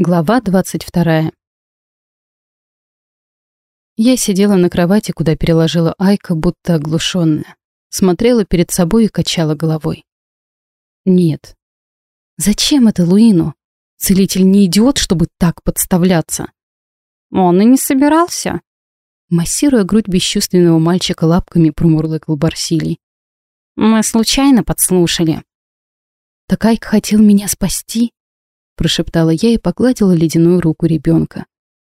Глава 22. Я сидела на кровати, куда переложила Айка, будто оглушенная. Смотрела перед собой и качала головой. Нет. Зачем это Луину? Целитель не идиот, чтобы так подставляться. Он и не собирался. Массируя грудь бесчувственного мальчика лапками, промурлыкал Барсилий. Мы случайно подслушали. Так Айк хотел меня спасти? Прошептала я и погладила ледяную руку ребенка.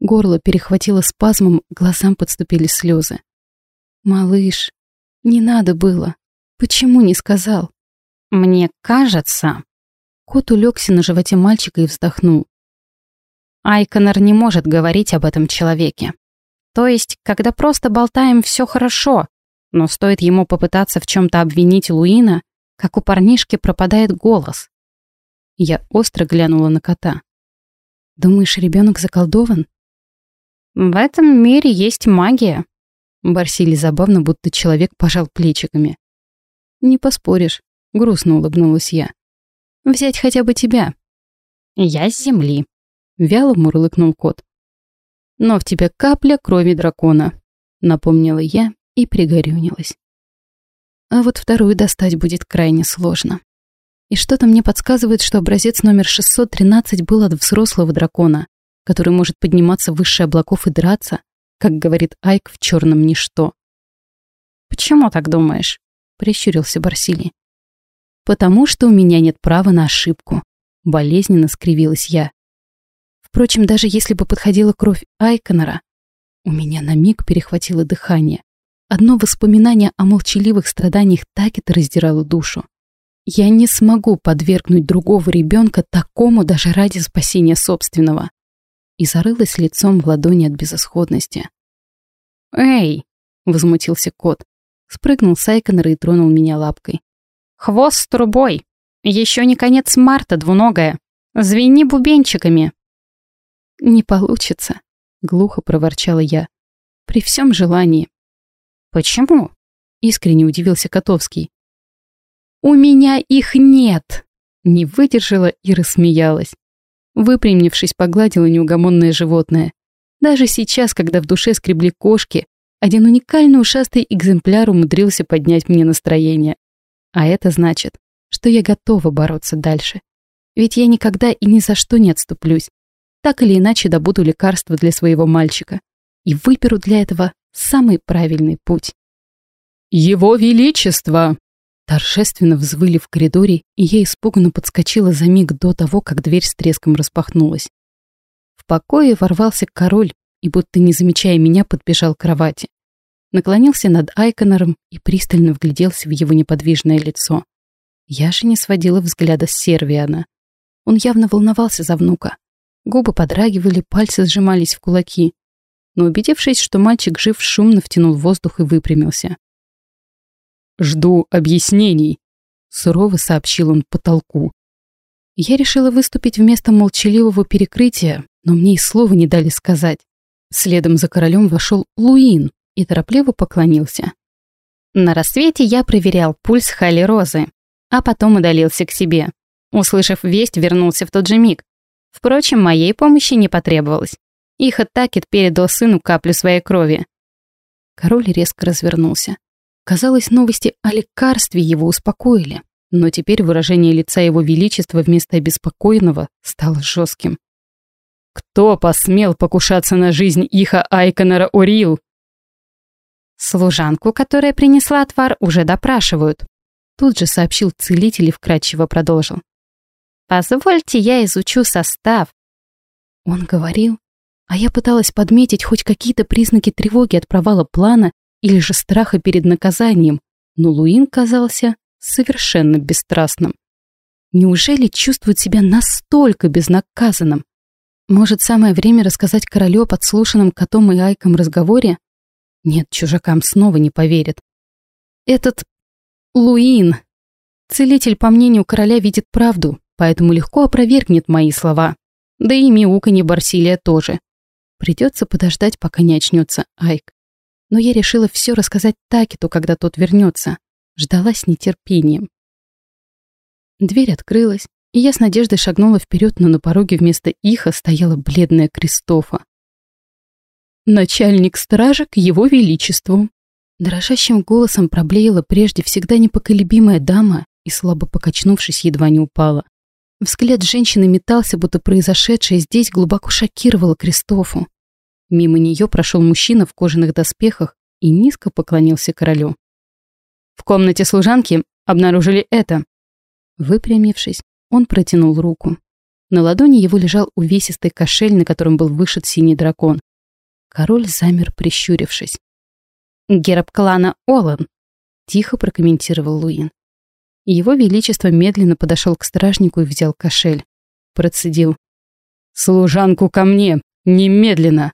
Горло перехватило спазмом, глазам подступили слезы. «Малыш, не надо было. Почему не сказал?» «Мне кажется...» Кот улегся на животе мальчика и вздохнул. Айконор не может говорить об этом человеке. То есть, когда просто болтаем, все хорошо, но стоит ему попытаться в чем-то обвинить Луина, как у парнишки пропадает голос. Я остро глянула на кота. «Думаешь, ребенок заколдован?» «В этом мире есть магия». Барсили забавно, будто человек пожал плечиками. «Не поспоришь», — грустно улыбнулась я. «Взять хотя бы тебя». «Я с земли», — вяло мурлыкнул кот. «Но в тебя капля крови дракона», — напомнила я и пригорюнилась. А вот вторую достать будет крайне сложно. И что-то мне подсказывает, что образец номер 613 был от взрослого дракона, который может подниматься выше облаков и драться, как говорит Айк в черном ничто. «Почему так думаешь?» — прищурился Барсилий. «Потому что у меня нет права на ошибку», — болезненно скривилась я. Впрочем, даже если бы подходила кровь Айконора, у меня на миг перехватило дыхание. Одно воспоминание о молчаливых страданиях Такета раздирало душу. Я не смогу подвергнуть другого ребенка такому даже ради спасения собственного. И зарылась лицом в ладони от безысходности. «Эй!» — возмутился кот. Спрыгнул с Айконора и тронул меня лапкой. «Хвост с трубой! Еще не конец марта, двуногая! Звени бубенчиками!» «Не получится», — глухо проворчала я. «При всем желании». «Почему?» — искренне удивился Котовский. «У меня их нет!» Не выдержала и рассмеялась. Выпрямившись, погладила неугомонное животное. Даже сейчас, когда в душе скребли кошки, один уникальный ушастый экземпляр умудрился поднять мне настроение. А это значит, что я готова бороться дальше. Ведь я никогда и ни за что не отступлюсь. Так или иначе добуду лекарство для своего мальчика. И выберу для этого самый правильный путь. «Его Величество!» Торжественно взвыли в коридоре, и я испуганно подскочила за миг до того, как дверь с треском распахнулась. В покое ворвался король и, будто не замечая меня, подбежал к кровати. Наклонился над Айконором и пристально вгляделся в его неподвижное лицо. Я же не сводила взгляда с Сервиана. Он явно волновался за внука. Губы подрагивали, пальцы сжимались в кулаки. Но убедившись, что мальчик жив, шумно втянул воздух и выпрямился. «Жду объяснений», — сурово сообщил он потолку. Я решила выступить вместо молчаливого перекрытия, но мне и слова не дали сказать. Следом за королем вошел Луин и торопливо поклонился. На рассвете я проверял пульс Хали Розы, а потом удалился к себе. Услышав весть, вернулся в тот же миг. Впрочем, моей помощи не потребовалось. Их Атакет передал сыну каплю своей крови. Король резко развернулся. Казалось, новости о лекарстве его успокоили, но теперь выражение лица его величества вместо обеспокоенного стало жестким. «Кто посмел покушаться на жизнь Иха Айконора Орил?» «Служанку, которая принесла отвар, уже допрашивают», тут же сообщил целитель и вкратчиво продолжил. «Позвольте, я изучу состав». Он говорил, а я пыталась подметить хоть какие-то признаки тревоги от провала плана или же страха перед наказанием, но Луин казался совершенно бесстрастным. Неужели чувствует себя настолько безнаказанным? Может, самое время рассказать королю о подслушанном котом и Айком разговоре? Нет, чужакам снова не поверят. Этот Луин. Целитель, по мнению короля, видит правду, поэтому легко опровергнет мои слова. Да и мяуканье Барсилия тоже. Придется подождать, пока не очнется Айк но я решила все рассказать Такету, когда тот вернется. Ждала с нетерпением. Дверь открылась, и я с надеждой шагнула вперед, но на пороге вместо иха стояла бледная Кристофа. «Начальник стража к его величеству!» Дрожащим голосом проблеяла прежде всегда непоколебимая дама и, слабо покачнувшись, едва не упала. Взгляд женщины метался, будто произошедшее здесь глубоко шокировало Кристофу. Мимо нее прошел мужчина в кожаных доспехах и низко поклонился королю. В комнате служанки обнаружили это. Выпрямившись, он протянул руку. На ладони его лежал увесистый кошель, на котором был вышит синий дракон. Король замер, прищурившись. «Герб клана Олан», — тихо прокомментировал Луин. Его Величество медленно подошел к стражнику и взял кошель. Процедил. «Служанку ко мне! Немедленно!»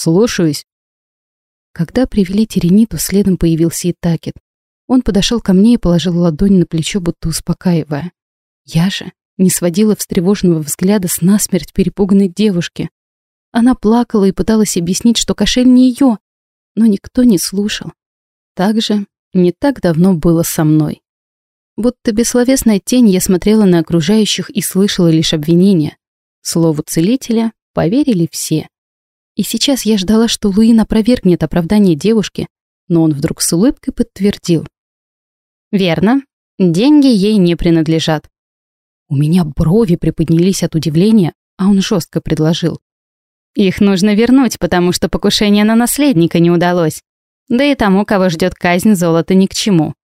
«Слушаюсь!» Когда привели Терениту, следом появился и Такет. Он подошел ко мне и положил ладонь на плечо, будто успокаивая. Я же не сводила встревоженного взгляда с насмерть перепуганной девушки. Она плакала и пыталась объяснить, что кошель не ее, но никто не слушал. Так же не так давно было со мной. Будто бессловесная тень я смотрела на окружающих и слышала лишь обвинения. Слову целителя поверили все. И сейчас я ждала, что Луин опровергнет оправдание девушки, но он вдруг с улыбкой подтвердил. «Верно, деньги ей не принадлежат. У меня брови приподнялись от удивления, а он жестко предложил. Их нужно вернуть, потому что покушение на наследника не удалось. Да и тому, кого ждет казнь, золото ни к чему.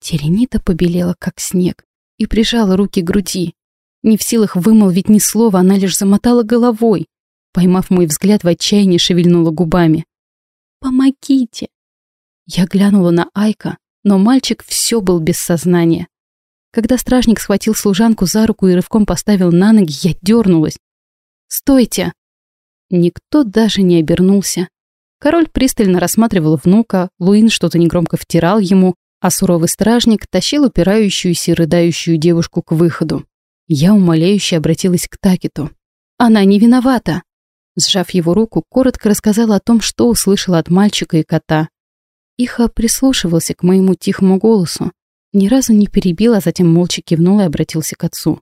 Теренита побелела, как снег, и прижала руки к груди. Не в силах вымолвить ни слова, она лишь замотала головой. Поймав мой взгляд, в отчаянии шевельнула губами. «Помогите!» Я глянула на Айка, но мальчик все был без сознания. Когда стражник схватил служанку за руку и рывком поставил на ноги, я дернулась. «Стойте!» Никто даже не обернулся. Король пристально рассматривал внука, Луин что-то негромко втирал ему, а суровый стражник тащил упирающуюся и рыдающую девушку к выходу. Я умоляюще обратилась к Такету. «Она не виновата!» Сжав его руку, коротко рассказала о том, что услышала от мальчика и кота. Иха прислушивался к моему тихому голосу, ни разу не перебил, а затем молча кивнул и обратился к отцу.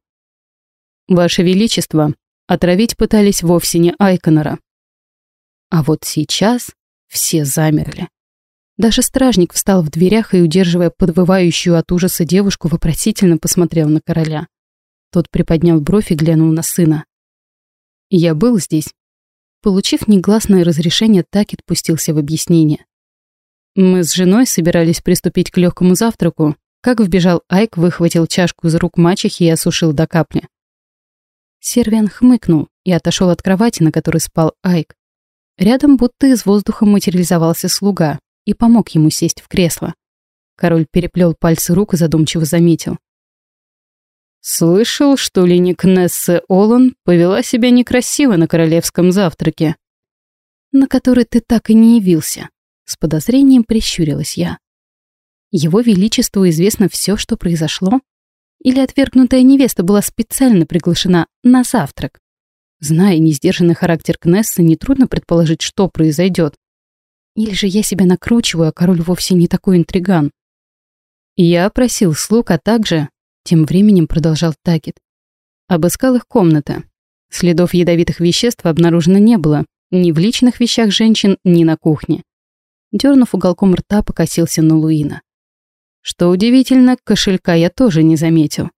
«Ваше Величество, отравить пытались вовсе не Айконора». А вот сейчас все замерли. Даже стражник встал в дверях и, удерживая подвывающую от ужаса девушку, вопросительно посмотрел на короля. Тот приподнял бровь и глянул на сына. «Я был здесь». Получив негласное разрешение, Такет пустился в объяснение. Мы с женой собирались приступить к легкому завтраку, как вбежал Айк, выхватил чашку из рук мачехи и осушил до капли. Сервиан хмыкнул и отошел от кровати, на которой спал Айк. Рядом будто из воздуха материализовался слуга и помог ему сесть в кресло. Король переплел пальцы рук и задумчиво заметил. «Слышал, что Линик Нессе Олан повела себя некрасиво на королевском завтраке, на который ты так и не явился», — с подозрением прищурилась я. Его Величеству известно все, что произошло? Или отвергнутая невеста была специально приглашена на завтрак? Зная несдержанный характер Кнесса, нетрудно предположить, что произойдет. Или же я себя накручиваю, а король вовсе не такой интриган. Я просил слуг, а также, тем временем продолжал Такет, обыскал их комнаты. Следов ядовитых веществ обнаружено не было, ни в личных вещах женщин, ни на кухне. Дернув уголком рта, покосился на Луина. Что удивительно, кошелька я тоже не заметил.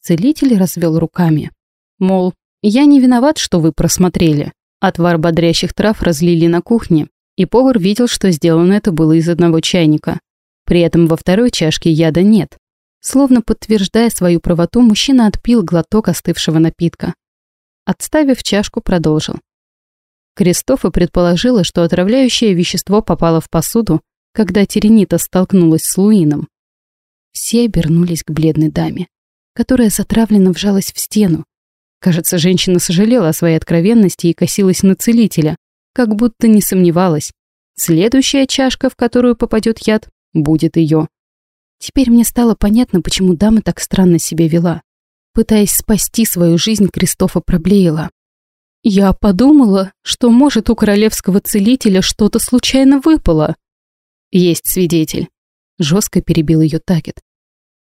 Целитель развел руками. Мол, я не виноват, что вы просмотрели. Отвар бодрящих трав разлили на кухне, и повар видел, что сделано это было из одного чайника. При этом во второй чашке яда нет. Словно подтверждая свою правоту, мужчина отпил глоток остывшего напитка. Отставив чашку, продолжил. Кристофа предположила, что отравляющее вещество попало в посуду, когда Теренита столкнулась с Луином. Все обернулись к бледной даме, которая затравленно вжалась в стену. Кажется, женщина сожалела о своей откровенности и косилась на целителя, как будто не сомневалась. Следующая чашка, в которую попадет яд, будет ее. Теперь мне стало понятно, почему дама так странно себя вела. Пытаясь спасти свою жизнь, Кристофа проблеяла. Я подумала, что, может, у королевского целителя что-то случайно выпало. Есть свидетель. Жестко перебил ее Такет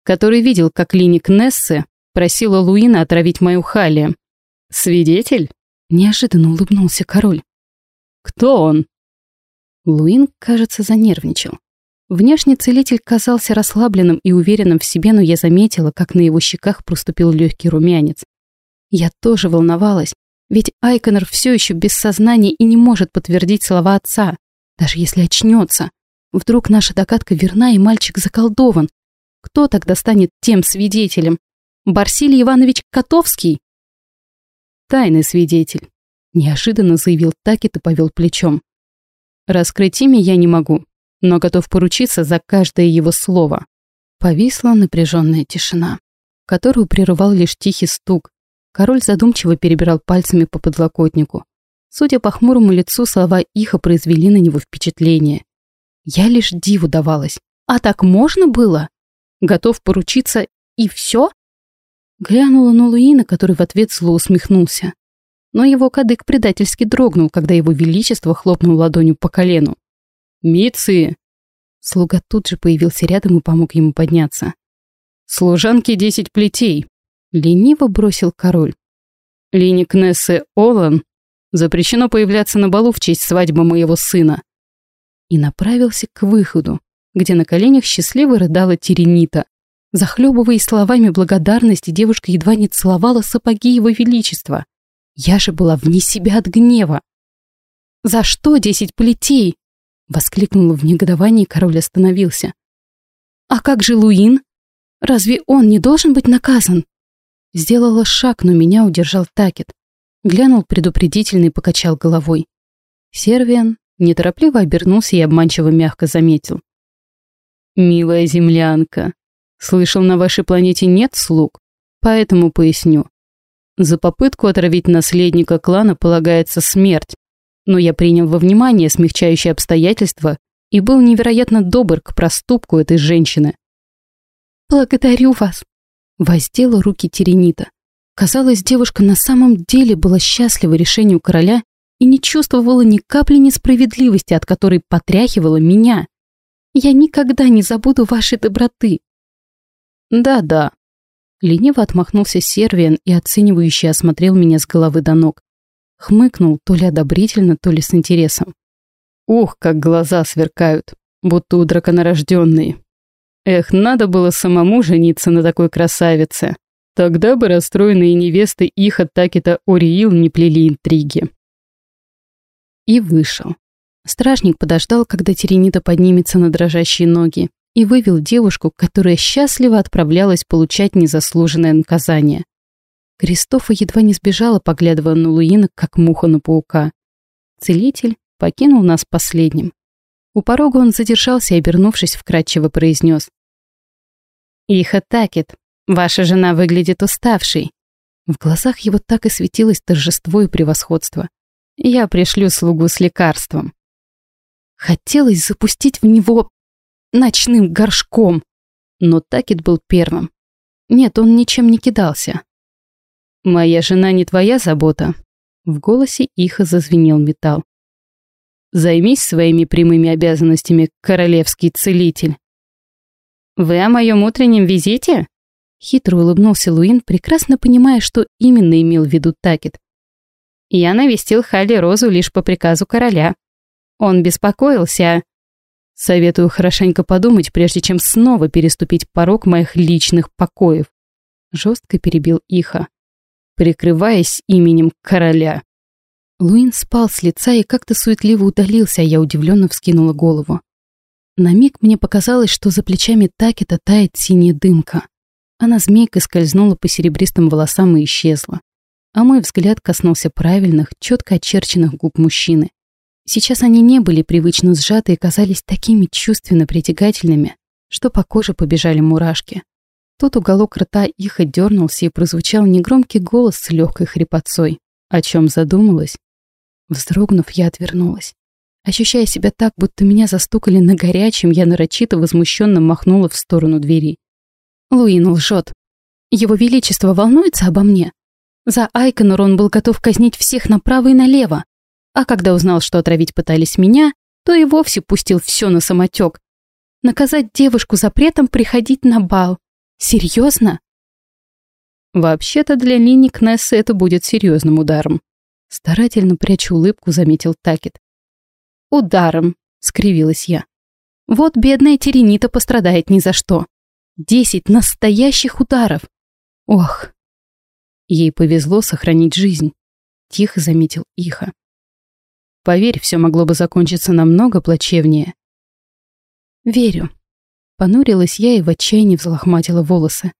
который видел, как Линик Нессе просила Луина отравить мою Халли. Свидетель? Неожиданно улыбнулся король. Кто он? Луин, кажется, занервничал. Внешне целитель казался расслабленным и уверенным в себе, но я заметила, как на его щеках проступил легкий румянец. Я тоже волновалась, ведь Айконор все еще без сознания и не может подтвердить слова отца, даже если очнется. Вдруг наша догадка верна, и мальчик заколдован. Кто тогда станет тем свидетелем? Барсилий Иванович Котовский? Тайный свидетель. Неожиданно заявил Такет и повел плечом. Раскрыть имя я не могу, но готов поручиться за каждое его слово. Повисла напряженная тишина, которую прерывал лишь тихий стук. Король задумчиво перебирал пальцами по подлокотнику. Судя по хмурому лицу, слова Иха произвели на него впечатление. Я лишь диву давалась. А так можно было? Готов поручиться и все? Глянула на Луина, который в ответ зло усмехнулся. Но его кадык предательски дрогнул, когда его величество хлопнул ладонью по колену. «Митцы!» Слуга тут же появился рядом и помог ему подняться. «Служанки десять плетей!» Лениво бросил король. Лине Кнессе Олан запрещено появляться на балу в честь свадьбы моего сына. И направился к выходу, где на коленях счастливо рыдала Теренита. Захлебываясь словами благодарности, девушка едва не целовала сапоги его величества. Я же была вне себя от гнева. «За что десять плетей?» Воскликнула в негодовании, король остановился. «А как же Луин? Разве он не должен быть наказан?» Сделала шаг, но меня удержал Такет. Глянул предупредительно и покачал головой. Сервиан неторопливо обернулся и обманчиво мягко заметил. «Милая землянка, слышал, на вашей планете нет слуг, поэтому поясню. За попытку отравить наследника клана полагается смерть, но я принял во внимание смягчающие обстоятельства и был невероятно добр к проступку этой женщины. «Благодарю вас», — воздела руки Теренита. Казалось, девушка на самом деле была счастлива решению короля и не чувствовала ни капли несправедливости, от которой потряхивала меня. Я никогда не забуду вашей доброты. Да-да. Лениво отмахнулся Сервиан и оценивающе осмотрел меня с головы до ног. Хмыкнул то ли одобрительно, то ли с интересом. Ух, как глаза сверкают, будто у драконорожденные. Эх, надо было самому жениться на такой красавице. Тогда бы расстроенные невесты их от Такита Ориил не плели интриги. И вышел. Стражник подождал, когда Теренита поднимется на дрожащие ноги, и вывел девушку, которая счастливо отправлялась получать незаслуженное наказание. Кристофа едва не сбежала, поглядывая на Луина, как муха на паука. Целитель покинул нас последним. У порога он задержался и, обернувшись, вкратчиво произнес. «Иха Такет, ваша жена выглядит уставшей». В глазах его так и светилось торжество и превосходство. «Я пришлю слугу с лекарством». Хотелось запустить в него ночным горшком, но Такет был первым. Нет, он ничем не кидался. «Моя жена не твоя забота», — в голосе Иха зазвенел металл. Займись своими прямыми обязанностями, королевский целитель. Вы о моем утреннем визите? Хитро улыбнулся Луин, прекрасно понимая, что именно имел в виду Такет. Я навестил Халли Розу лишь по приказу короля. Он беспокоился. Советую хорошенько подумать, прежде чем снова переступить порог моих личных покоев. Жестко перебил Иха, прикрываясь именем короля. Луин спал с лица и как-то суетливо удалился, а я удивленно вскинула голову. На миг мне показалось, что за плечами Такета тает синяя дымка. Она змейкой скользнула по серебристым волосам и исчезла. А мой взгляд коснулся правильных, четко очерченных губ мужчины. Сейчас они не были привычно сжаты и казались такими чувственно притягательными, что по коже побежали мурашки. Тот уголок рта их отдернулся и прозвучал негромкий голос с легкой хрипотцой. О чем задумалась, Вздрогнув, я отвернулась. Ощущая себя так, будто меня застукали на горячем, я нарочито возмущенно махнула в сторону двери. Луин лжет. Его Величество волнуется обо мне. За Айконор он был готов казнить всех направо и налево. А когда узнал, что отравить пытались меня, то и вовсе пустил все на самотек. Наказать девушку запретом приходить на бал. Серьезно? Вообще-то для Лини Кнесса это будет серьезным ударом. Старательно прячу улыбку, заметил Такет. Ударом, скривилась я. Вот бедная Теренита пострадает ни за что. Десять настоящих ударов. Ох. Ей повезло сохранить жизнь, тихо заметил Иха. Поверь, все могло бы закончиться намного плачевнее. Верю. Понурилась я и в отчаянии взлохматила волосы.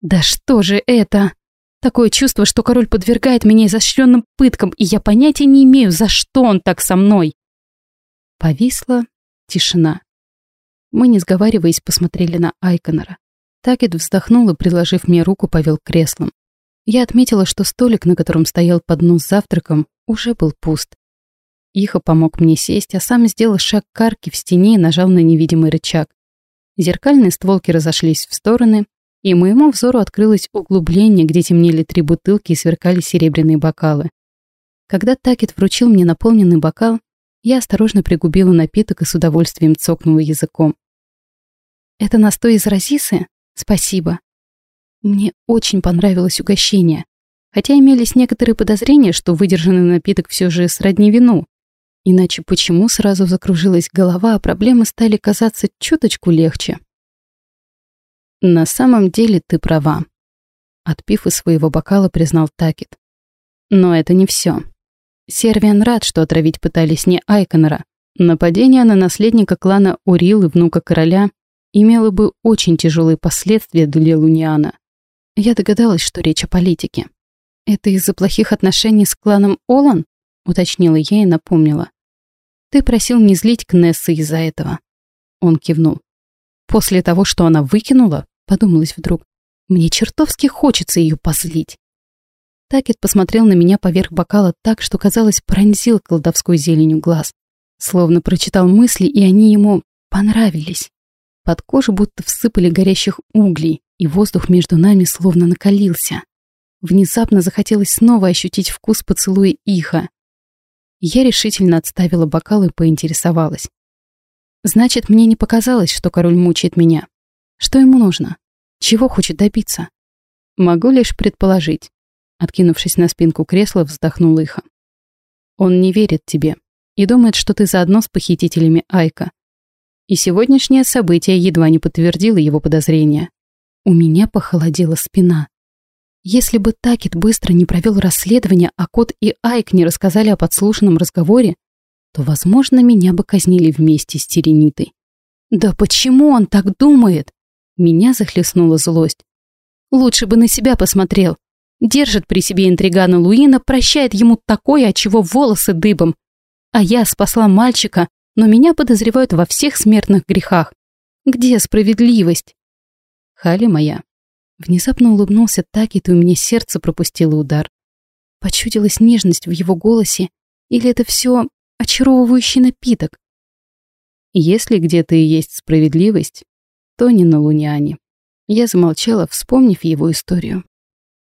Да что же это? Такое чувство, что король подвергает меня изощренным пыткам, и я понятия не имею, за что он так со мной. Повисла тишина. Мы, не сговариваясь, посмотрели на Айконора. Такет вздохнул и, предложив мне руку, повел к креслам. Я отметила, что столик, на котором стоял поднос с завтраком, уже был пуст. Ихо помог мне сесть, а сам сделал шаг к арке в стене и нажал на невидимый рычаг. Зеркальные стволки разошлись в стороны, и моему взору открылось углубление, где темнели три бутылки и сверкали серебряные бокалы. Когда Такет вручил мне наполненный бокал, я осторожно пригубила напиток и с удовольствием цокнула языком. «Это настой из розисы? Спасибо. Мне очень понравилось угощение, хотя имелись некоторые подозрения, что выдержанный напиток все же сродни вину. Иначе почему сразу закружилась голова, а проблемы стали казаться чуточку легче?» На самом деле ты права. Отпив из своего бокала, признал Такет. Но это не все. Сервиан рад, что отравить пытались не Айконора. Нападение на наследника клана Урил и внука короля имело бы очень тяжелые последствия для Луниана. Я догадалась, что речь о политике. «Это из-за плохих отношений с кланом Олан?» — уточнила я и напомнила. «Ты просил не злить Кнесса из-за этого». Он кивнул. После того, что она выкинула, подумалось вдруг, мне чертовски хочется ее позлить. Такет посмотрел на меня поверх бокала так, что, казалось, пронзил колдовской зеленью глаз. Словно прочитал мысли, и они ему понравились. Под кожу будто всыпали горящих углей, и воздух между нами словно накалился. Внезапно захотелось снова ощутить вкус поцелуя Иха. Я решительно отставила бокал и поинтересовалась. Значит, мне не показалось, что король мучает меня. Что ему нужно? Чего хочет добиться? Могу лишь предположить. Откинувшись на спинку кресла, вздохнул Иха. Он не верит тебе и думает, что ты заодно с похитителями Айка. И сегодняшнее событие едва не подтвердило его подозрения. У меня похолодела спина. Если бы Такет быстро не провел расследование, а Кот и Айк не рассказали о подслушанном разговоре, то, возможно, меня бы казнили вместе с Теренитой. Да почему он так думает? Меня захлестнула злость. Лучше бы на себя посмотрел. Держит при себе интригана Луина, прощает ему такое, от чего волосы дыбом. А я спасла мальчика, но меня подозревают во всех смертных грехах. Где справедливость? Хали моя. Внезапно улыбнулся так, и у меня сердце пропустило удар. Почудилась нежность в его голосе, или это все очаровывающий напиток. Если где-то и есть справедливость, то не на Луниане. Я замолчала, вспомнив его историю.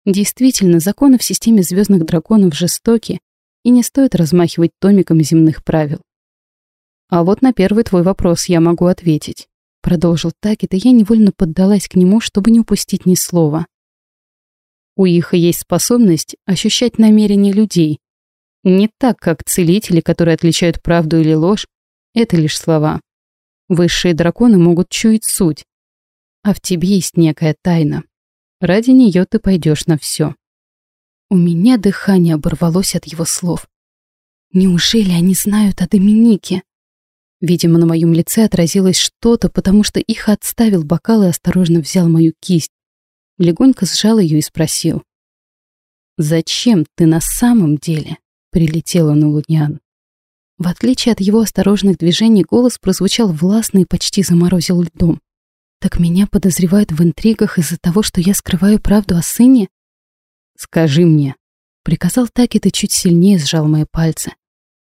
Действительно, законы в системе звездных драконов жестоки, и не стоит размахивать томиком земных правил. А вот на первый твой вопрос я могу ответить. Продолжил Такет, и я невольно поддалась к нему, чтобы не упустить ни слова. У Иха есть способность ощущать намерения людей, не так, как целители, которые отличают правду или ложь. Это лишь слова. Высшие драконы могут чуять суть. А в тебе есть некая тайна. Ради нее ты пойдешь на все. У меня дыхание оборвалось от его слов. Неужели они знают о Доминике? Видимо, на моем лице отразилось что-то, потому что их отставил бокал и осторожно взял мою кисть. Легонько сжал ее и спросил. «Зачем ты на самом деле?» прилетела на Лунян. В отличие от его осторожных движений, голос прозвучал властно и почти заморозил льдом. «Так меня подозревают в интригах из-за того, что я скрываю правду о сыне?» «Скажи мне», — приказал Такет и чуть сильнее сжал мои пальцы.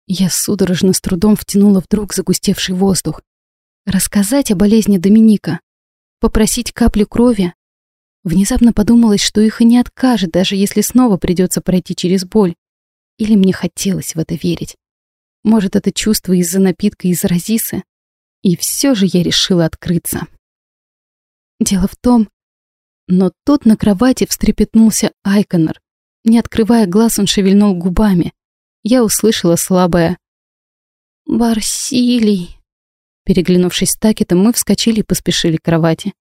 Я судорожно с трудом втянула вдруг загустевший воздух. Рассказать о болезни Доминика? Попросить каплю крови? Внезапно подумалось, что их и не откажет, даже если снова придется пройти через боль. Или мне хотелось в это верить. Может, это чувство из-за напитка из Розисы? И все же я решила открыться. Дело в том, Но тут на кровати встрепетнулся Айконор. Не открывая глаз, он шевельнул губами. Я услышала слабое «Барсилий». Переглянувшись с Такетом, мы вскочили и поспешили к кровати.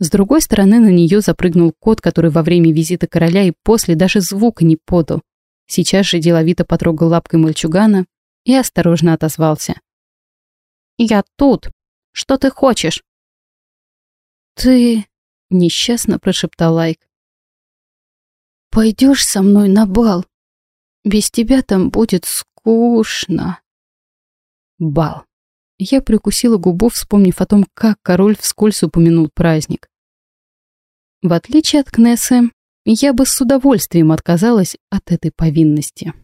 С другой стороны на нее запрыгнул кот, который во время визита короля и после даже звука не подал. Сейчас же деловито потрогал лапкой мальчугана и осторожно отозвался. «Я тут. Что ты хочешь?» «Ты...» — несчастно прошептал Лайк. «Пойдешь со мной на бал? Без тебя там будет скучно». Бал. Я прикусила губу, вспомнив о том, как король вскользь упомянул праздник. В отличие от Кнессы, я бы с удовольствием отказалась от этой повинности.